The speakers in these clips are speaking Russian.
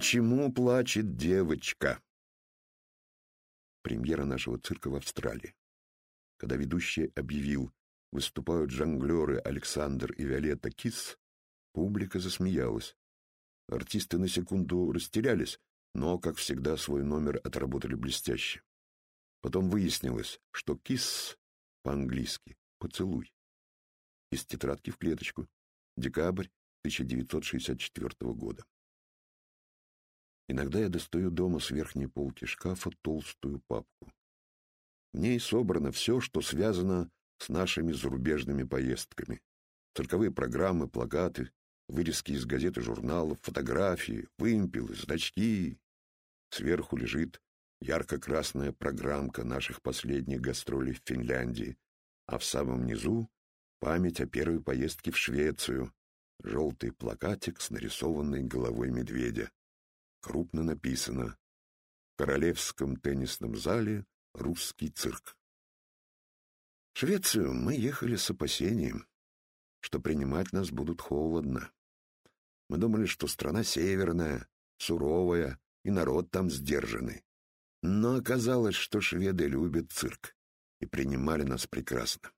Почему плачет девочка? Премьера нашего цирка в Австралии. Когда ведущий объявил «Выступают жонглеры Александр и Виолетта Кис», публика засмеялась. Артисты на секунду растерялись, но, как всегда, свой номер отработали блестяще. Потом выяснилось, что «кис» по-английски «поцелуй». Из тетрадки в клеточку. Декабрь 1964 года. Иногда я достаю дома с верхней полки шкафа толстую папку. В ней собрано все, что связано с нашими зарубежными поездками. Цирковые программы, плакаты, вырезки из газет и журналов, фотографии, вымпелы, значки. Сверху лежит ярко-красная программка наших последних гастролей в Финляндии, а в самом низу память о первой поездке в Швецию, желтый плакатик с нарисованной головой медведя. Крупно написано «В Королевском теннисном зале русский цирк». В Швецию мы ехали с опасением, что принимать нас будут холодно. Мы думали, что страна северная, суровая, и народ там сдержанный. Но оказалось, что шведы любят цирк и принимали нас прекрасно.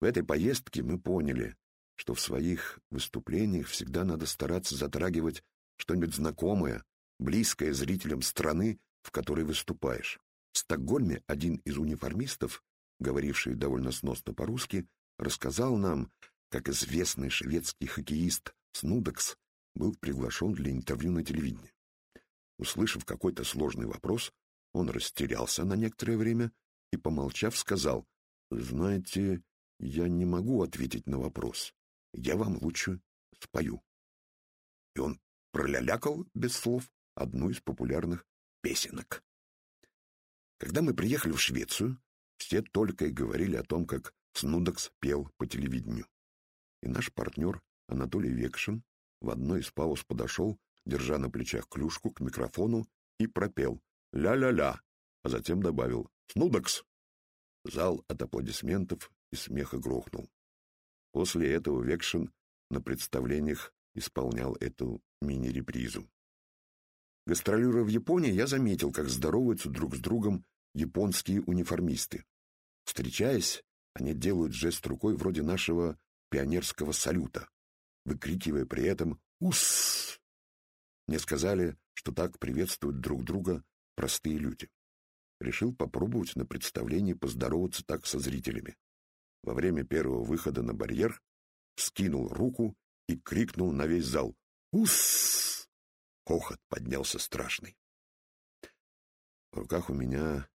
В этой поездке мы поняли, что в своих выступлениях всегда надо стараться затрагивать что-нибудь знакомое, близкое зрителям страны, в которой выступаешь. В Стокгольме один из униформистов, говоривший довольно сносно по-русски, рассказал нам, как известный шведский хоккеист Снудекс был приглашен для интервью на телевидении. Услышав какой-то сложный вопрос, он растерялся на некоторое время и, помолчав, сказал, «Знаете, я не могу ответить на вопрос. Я вам лучше спою». И он пролялякал без слов одну из популярных песенок. Когда мы приехали в Швецию, все только и говорили о том, как Снудекс пел по телевидению. И наш партнер Анатолий Векшин в одной из пауз подошел, держа на плечах клюшку к микрофону, и пропел «Ля-ля-ля», а затем добавил «Снудекс». Зал от аплодисментов и смеха грохнул. После этого Векшин на представлениях исполнял эту мини-репризу. Гастролируя в Японии, я заметил, как здороваются друг с другом японские униформисты. Встречаясь, они делают жест рукой вроде нашего пионерского салюта, выкрикивая при этом «Ус!». Мне сказали, что так приветствуют друг друга простые люди. Решил попробовать на представлении поздороваться так со зрителями. Во время первого выхода на барьер скинул руку и крикнул на весь зал «Ус!». Хохот поднялся страшный. В руках у меня,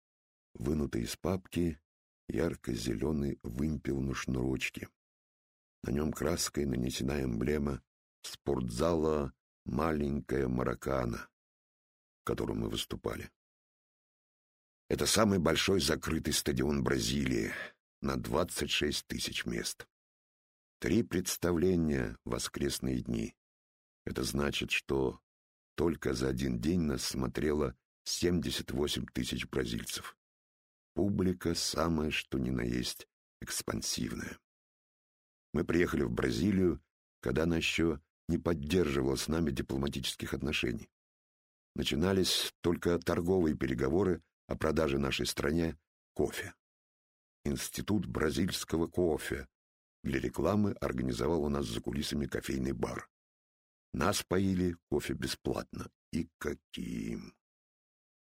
вынутый из папки, ярко-зеленый вымпел на шнурочке. На нем краской нанесена эмблема спортзала «Маленькая Маракана», в котором мы выступали. Это самый большой закрытый стадион Бразилии на 26 тысяч мест. Три представления в воскресные дни. Это значит, что только за один день нас смотрело 78 тысяч бразильцев. Публика самая что ни на есть экспансивная. Мы приехали в Бразилию, когда она еще не поддерживала с нами дипломатических отношений. Начинались только торговые переговоры о продаже нашей стране кофе. Институт бразильского кофе для рекламы организовал у нас за кулисами кофейный бар. Нас поили кофе бесплатно. И каким!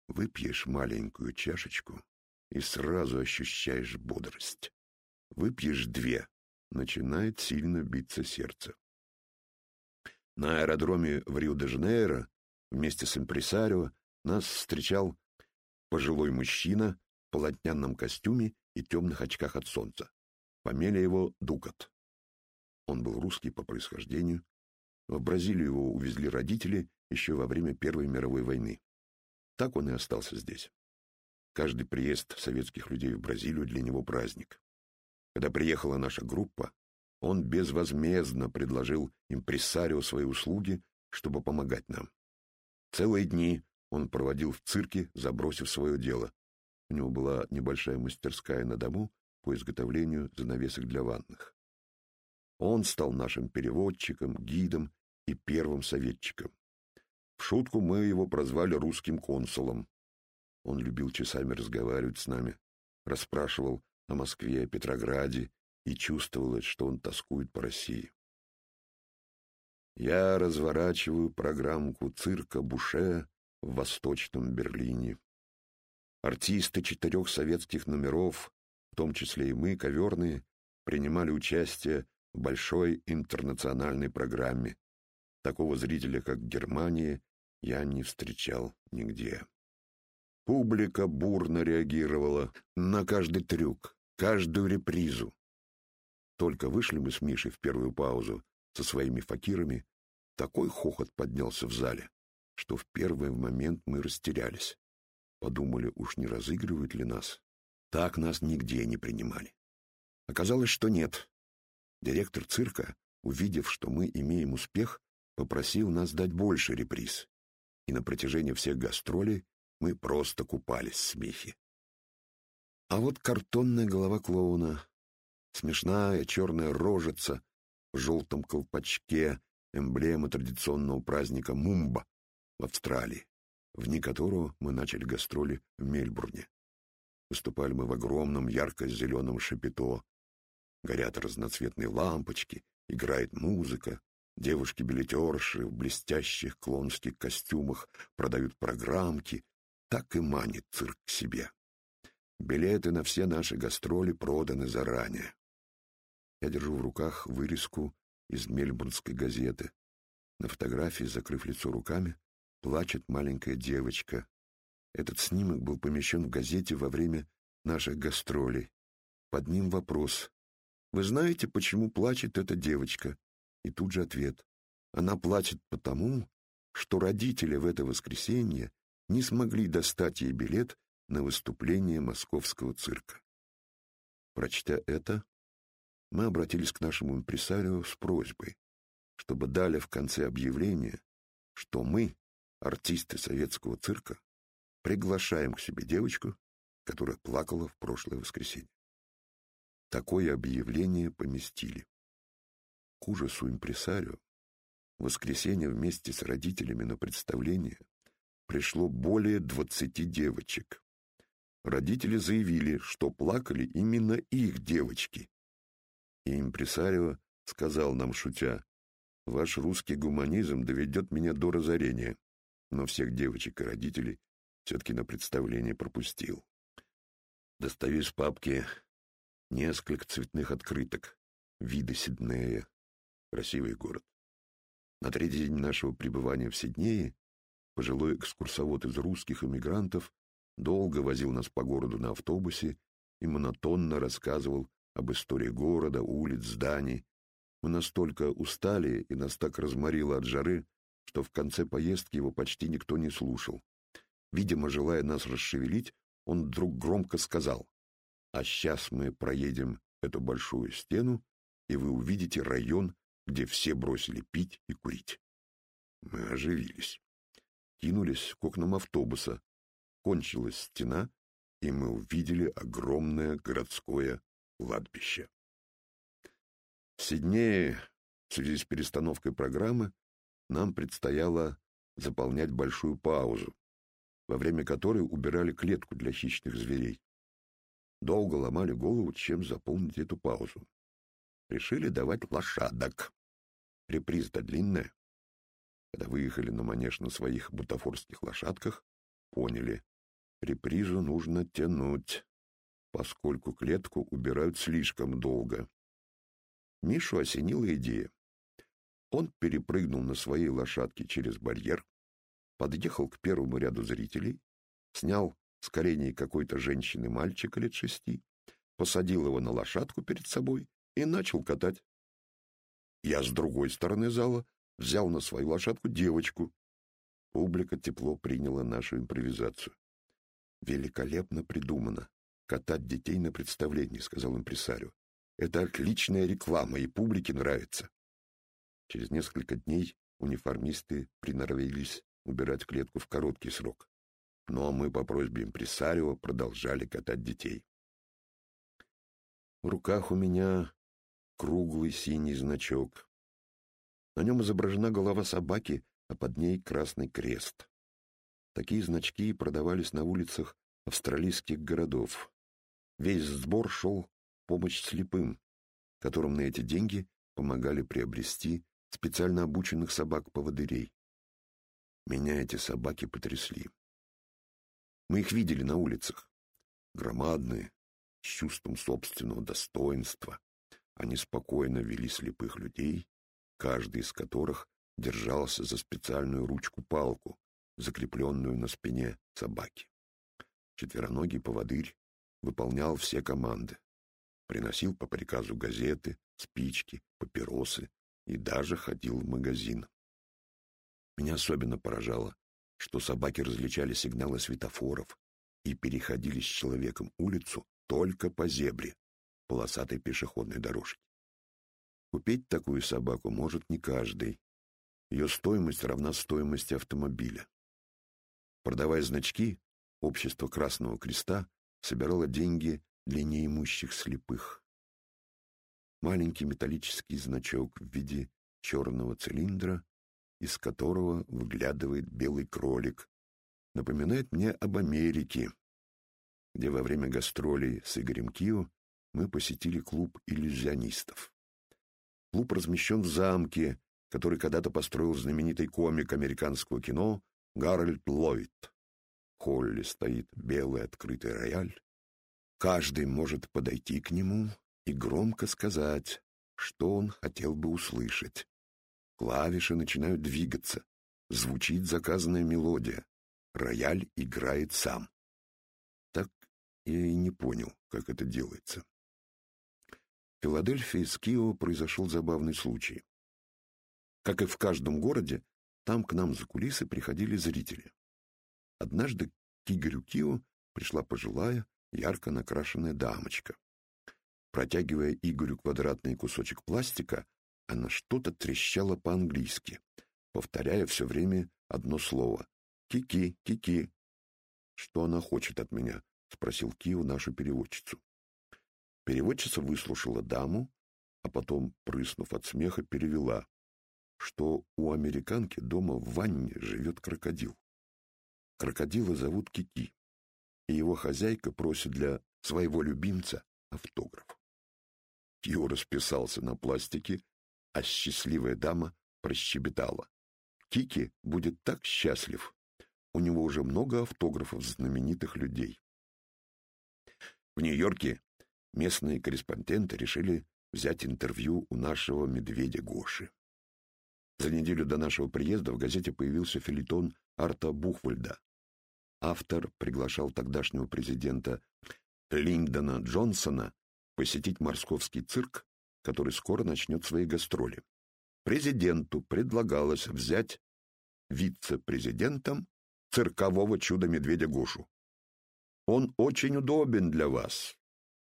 Выпьешь маленькую чашечку и сразу ощущаешь бодрость. Выпьешь две, начинает сильно биться сердце. На аэродроме в Рио-де-Жанейро вместе с импресарио нас встречал пожилой мужчина в полотняном костюме и темных очках от солнца. Фамилия его Дукат. Он был русский по происхождению. В Бразилию его увезли родители еще во время Первой мировой войны. Так он и остался здесь. Каждый приезд советских людей в Бразилию для него праздник. Когда приехала наша группа, он безвозмездно предложил импрессарио свои услуги, чтобы помогать нам. Целые дни он проводил в цирке, забросив свое дело. У него была небольшая мастерская на дому по изготовлению занавесок для ванных. Он стал нашим переводчиком, гидом и первым советчиком. В шутку мы его прозвали русским консулом. Он любил часами разговаривать с нами, расспрашивал о Москве, о Петрограде, и чувствовалось, что он тоскует по России. Я разворачиваю программку цирка Буше в Восточном Берлине. Артисты четырех советских номеров, в том числе и мы, коверные, принимали участие в большой интернациональной программе. Такого зрителя, как в Германии, я не встречал нигде. Публика бурно реагировала на каждый трюк, каждую репризу. Только вышли мы с Мишей в первую паузу со своими факирами, такой хохот поднялся в зале, что в первый момент мы растерялись. Подумали, уж не разыгрывают ли нас. Так нас нигде не принимали. Оказалось, что нет. Директор цирка, увидев, что мы имеем успех, попросил нас дать больше реприз. И на протяжении всех гастролей мы просто купались в смехе. А вот картонная голова клоуна, смешная черная рожица в желтом колпачке, эмблема традиционного праздника Мумба в Австралии вне которого мы начали гастроли в Мельбурне. Выступали мы в огромном ярко-зеленом шапито. Горят разноцветные лампочки, играет музыка, девушки-билетерши в блестящих клонских костюмах продают программки. Так и манит цирк к себе. Билеты на все наши гастроли проданы заранее. Я держу в руках вырезку из мельбурнской газеты. На фотографии, закрыв лицо руками, плачет маленькая девочка. Этот снимок был помещен в газете во время наших гастролей. Под ним вопрос. «Вы знаете, почему плачет эта девочка?» И тут же ответ. Она плачет потому, что родители в это воскресенье не смогли достать ей билет на выступление московского цирка. Прочтя это, мы обратились к нашему импресарио с просьбой, чтобы дали в конце объявления, что мы, артисты советского цирка, приглашаем к себе девочку, которая плакала в прошлое воскресенье. Такое объявление поместили. К ужасу импресарио в воскресенье вместе с родителями на представление пришло более двадцати девочек. Родители заявили, что плакали именно их девочки. И импресарио сказал нам, шутя, «Ваш русский гуманизм доведет меня до разорения но всех девочек и родителей все-таки на представление пропустил. Достаю из папки несколько цветных открыток, виды Сиднея, красивый город. На третий день нашего пребывания в Сиднее пожилой экскурсовод из русских эмигрантов долго возил нас по городу на автобусе и монотонно рассказывал об истории города, улиц, зданий. Мы настолько устали и нас так разморило от жары, что в конце поездки его почти никто не слушал. Видимо, желая нас расшевелить, он вдруг громко сказал, «А сейчас мы проедем эту большую стену, и вы увидите район, где все бросили пить и курить». Мы оживились. Кинулись к окнам автобуса. Кончилась стена, и мы увидели огромное городское кладбище. Сиднее в связи с перестановкой программы нам предстояло заполнять большую паузу, во время которой убирали клетку для хищных зверей. Долго ломали голову, чем заполнить эту паузу. Решили давать лошадок. Реприза-то длинная. Когда выехали на манеж на своих бутафорских лошадках, поняли, репризу нужно тянуть, поскольку клетку убирают слишком долго. Мишу осенила идея. Он перепрыгнул на своей лошадке через барьер, подъехал к первому ряду зрителей, снял с коленей какой-то женщины мальчика лет шести, посадил его на лошадку перед собой и начал катать. Я с другой стороны зала взял на свою лошадку девочку. Публика тепло приняла нашу импровизацию. «Великолепно придумано. Катать детей на представлении», — сказал импресарио. «Это отличная реклама, и публике нравится». Через несколько дней униформисты приноровились убирать клетку в короткий срок. Ну а мы по просьбе импресарио продолжали катать детей. В руках у меня круглый синий значок. На нем изображена голова собаки а под ней красный крест. Такие значки продавались на улицах австралийских городов. Весь сбор шел помощь слепым, которым на эти деньги помогали приобрести специально обученных собак-поводырей. Меня эти собаки потрясли. Мы их видели на улицах. Громадные, с чувством собственного достоинства. Они спокойно вели слепых людей, каждый из которых держался за специальную ручку-палку, закрепленную на спине собаки. Четвероногий поводырь выполнял все команды. Приносил по приказу газеты, спички, папиросы и даже ходил в магазин. Меня особенно поражало, что собаки различали сигналы светофоров и переходили с человеком улицу только по зебре, полосатой пешеходной дорожке. Купить такую собаку может не каждый. Ее стоимость равна стоимости автомобиля. Продавая значки, общество Красного Креста собирало деньги для неимущих слепых. Маленький металлический значок в виде черного цилиндра, из которого выглядывает белый кролик, напоминает мне об Америке, где во время гастролей с Игорем Кио мы посетили клуб иллюзионистов. Клуб размещен в замке, который когда-то построил знаменитый комик американского кино Гарольд Ллойд. В холле стоит белый открытый рояль. Каждый может подойти к нему и громко сказать, что он хотел бы услышать. Клавиши начинают двигаться. Звучит заказанная мелодия. Рояль играет сам. Так я и не понял, как это делается. В Филадельфии с Кио произошел забавный случай. Как и в каждом городе, там к нам за кулисы приходили зрители. Однажды к Игорю Кио пришла пожилая, ярко накрашенная дамочка. Протягивая Игорю квадратный кусочек пластика, она что-то трещала по-английски, повторяя все время одно слово «Кики, кики». «Что она хочет от меня?» — спросил Кио нашу переводчицу. Переводчица выслушала даму, а потом, прыснув от смеха, перевела что у американки дома в ванне живет крокодил. Крокодила зовут Кики, и его хозяйка просит для своего любимца автограф. Кио расписался на пластике, а счастливая дама прощебетала. Кики будет так счастлив. У него уже много автографов знаменитых людей. В Нью-Йорке местные корреспонденты решили взять интервью у нашего медведя Гоши. За неделю до нашего приезда в газете появился филитон Арта Бухвальда. Автор приглашал тогдашнего президента Линдона Джонсона посетить московский цирк, который скоро начнет свои гастроли. Президенту предлагалось взять вице-президентом циркового чуда-медведя Гошу. Он очень удобен для вас.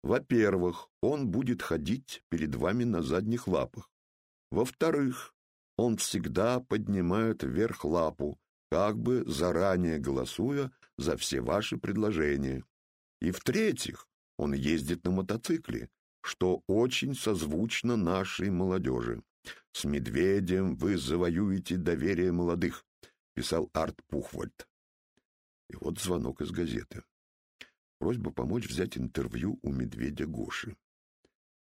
Во-первых, он будет ходить перед вами на задних лапах. Во-вторых, он всегда поднимает вверх лапу, как бы заранее голосуя за все ваши предложения. И в-третьих, он ездит на мотоцикле, что очень созвучно нашей молодежи. «С медведем вы завоюете доверие молодых», — писал Арт Пухвальд. И вот звонок из газеты. Просьба помочь взять интервью у медведя Гоши.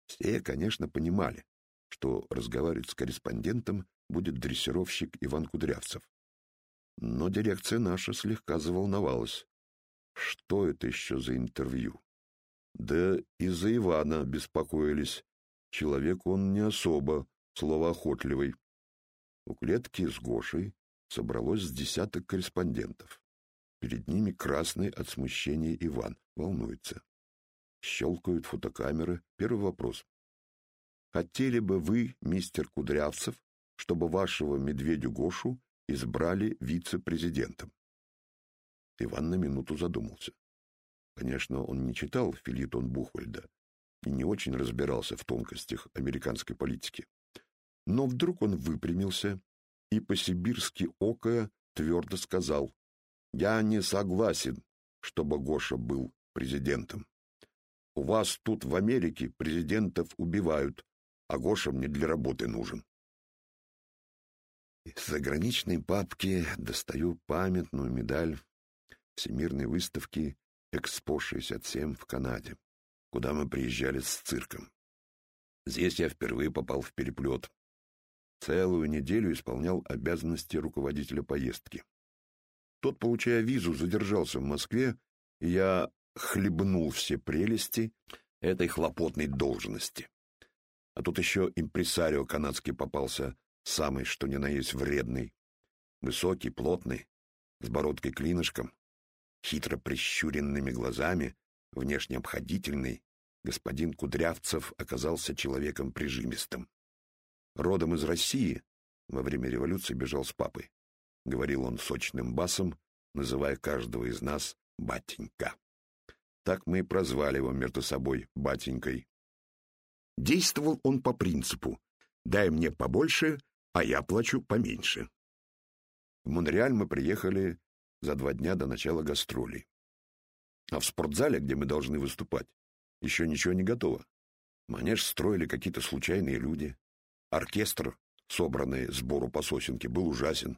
Все, конечно, понимали, что разговаривать с корреспондентом будет дрессировщик Иван Кудрявцев. Но дирекция наша слегка заволновалась. Что это еще за интервью? Да и за Ивана беспокоились. Человек он не особо словоохотливый. У клетки с Гошей собралось с десяток корреспондентов. Перед ними красный от смущения Иван, волнуется. Щелкают фотокамеры. Первый вопрос. Хотели бы вы, мистер Кудрявцев, чтобы вашего медведю Гошу избрали вице-президентом. Иван на минуту задумался. Конечно, он не читал Филитон Бухвальда и не очень разбирался в тонкостях американской политики. Но вдруг он выпрямился и по-сибирски окая твердо сказал, «Я не согласен, чтобы Гоша был президентом. У вас тут в Америке президентов убивают, а Гоша мне для работы нужен. Из заграничной папки достаю памятную медаль Всемирной выставки «Экспо-67» в Канаде, куда мы приезжали с цирком. Здесь я впервые попал в переплет. Целую неделю исполнял обязанности руководителя поездки. Тот, получая визу, задержался в Москве, и я хлебнул все прелести этой хлопотной должности. А тут еще импресарио канадский попался, самый что ни на есть вредный. Высокий, плотный, с бородкой-клинышком, хитро прищуренными глазами, внешне обходительный, господин Кудрявцев оказался человеком прижимистым. Родом из России, во время революции бежал с папой. Говорил он сочным басом, называя каждого из нас «батенька». Так мы и прозвали его между собой «батенькой». Действовал он по принципу «дай мне побольше, а я плачу поменьше». В Монреаль мы приехали за два дня до начала гастролей. А в спортзале, где мы должны выступать, еще ничего не готово. Манеж строили какие-то случайные люди. Оркестр, собранный сбору по сосенке, был ужасен.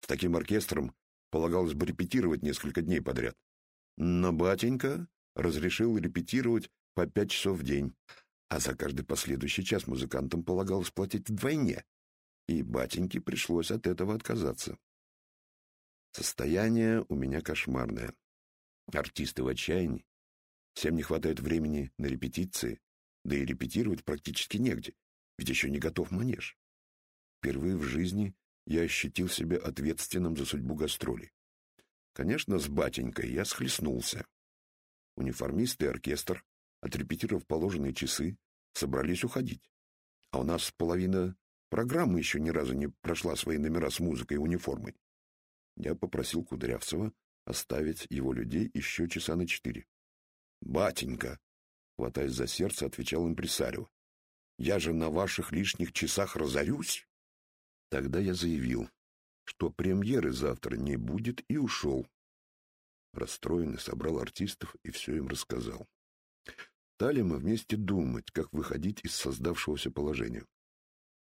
С таким оркестром полагалось бы репетировать несколько дней подряд. Но батенька разрешил репетировать по пять часов в день, а за каждый последующий час музыкантам полагалось платить вдвойне, и батеньке пришлось от этого отказаться. Состояние у меня кошмарное. Артисты в отчаянии. Всем не хватает времени на репетиции, да и репетировать практически негде, ведь еще не готов манеж. Впервые в жизни я ощутил себя ответственным за судьбу гастролей. Конечно, с батенькой я схлестнулся. Униформисты и оркестр, отрепетировав положенные часы, собрались уходить. А у нас половина программы еще ни разу не прошла свои номера с музыкой и униформой. Я попросил Кудрявцева оставить его людей еще часа на четыре. «Батенька!» — хватаясь за сердце, отвечал импресарио. «Я же на ваших лишних часах разорюсь!» Тогда я заявил, что премьеры завтра не будет, и ушел. Расстроенный собрал артистов и все им рассказал. Стали мы вместе думать, как выходить из создавшегося положения.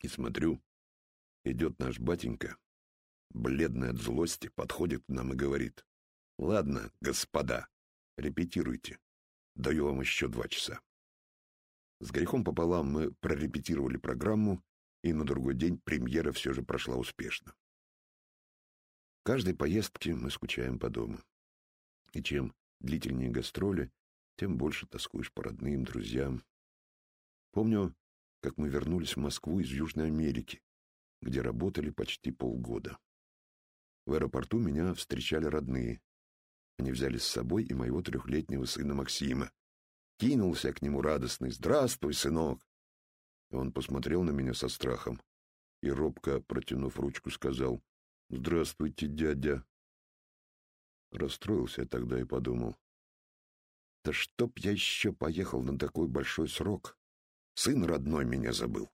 И смотрю, идет наш батенька, бледный от злости, подходит к нам и говорит, «Ладно, господа, репетируйте. Даю вам еще два часа». С грехом пополам мы прорепетировали программу, и на другой день премьера все же прошла успешно. В каждой поездке мы скучаем по дому. И чем длительнее гастроли, тем больше тоскуешь по родным, друзьям. Помню, как мы вернулись в Москву из Южной Америки, где работали почти полгода. В аэропорту меня встречали родные. Они взяли с собой и моего трехлетнего сына Максима. Кинулся к нему радостный «Здравствуй, сынок!» Он посмотрел на меня со страхом и, робко протянув ручку, сказал «Здравствуйте, дядя!» Расстроился я тогда и подумал. Да чтоб я еще поехал на такой большой срок. Сын родной меня забыл.